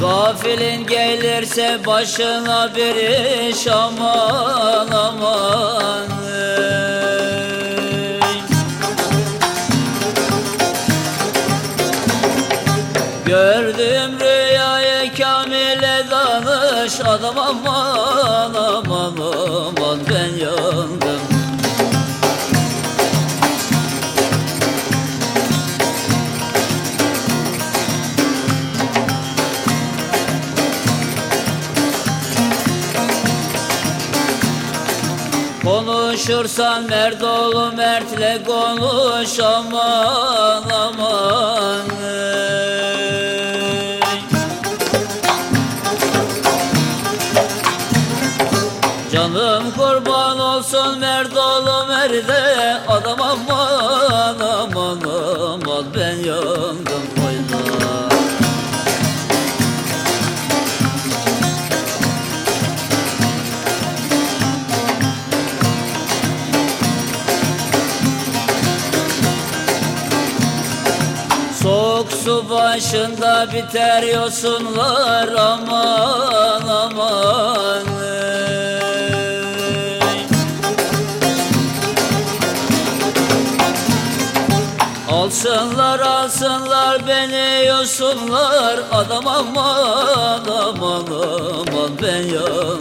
Gafilin gelirse başına bir iş aman aman ey. Gördüm rüyayı kamile danış Adam aman aman aman ben yandım Konuşursan mert oğlu mertle konuş aman aman. Canım kurban olsun mert oğlu merde Adam aman aman aman ben yandım Soğuk su başında biter yosunlar aman aman. Alsınlar alsınlar beni yosunlar Adam aman aman aman ben yandım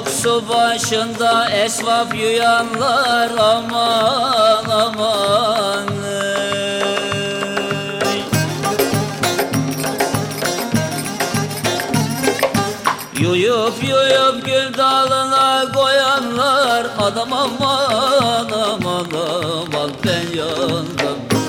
Soğuk su başında esvap yuyanlar aman aman. Yuyup yuyup gül dalına koyanlar Adam aman aman aman ben yandım